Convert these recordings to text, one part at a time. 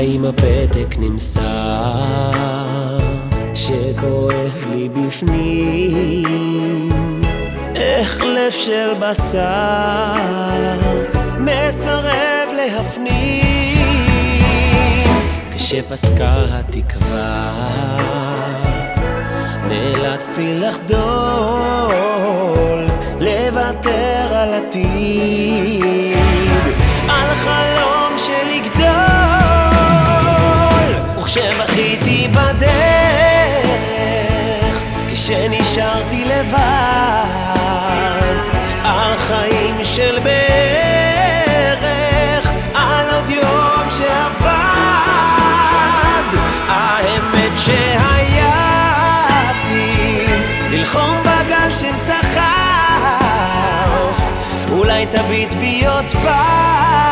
עם הפתק נמסר? שכואב לי בפנים. איך לב של בשר מסרב להפנים? כשפסקה התקווה נאלצתי לחדול לוותר על עתיד. על חלום וכשבכיתי בדרך כשנשארתי לבד על חיים של בערך על עוד יום שעבד האמת שהייבתי ללחום בגל שסחף אולי תביט בי עוד פעם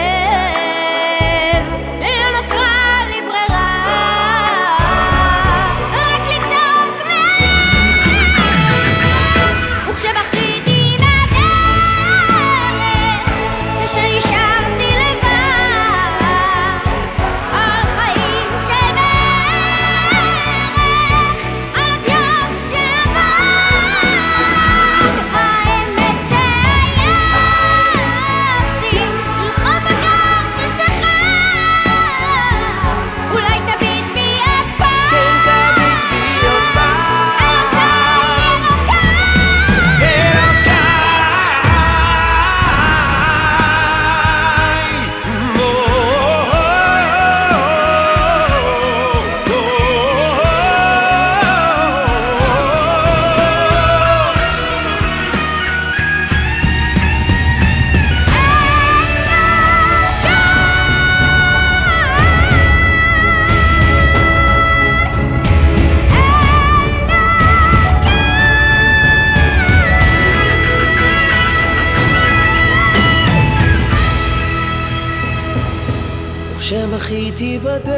וכשבכיתי בדרך,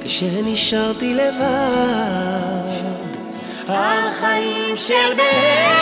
כשנשארתי לבד, על חיים של בערך,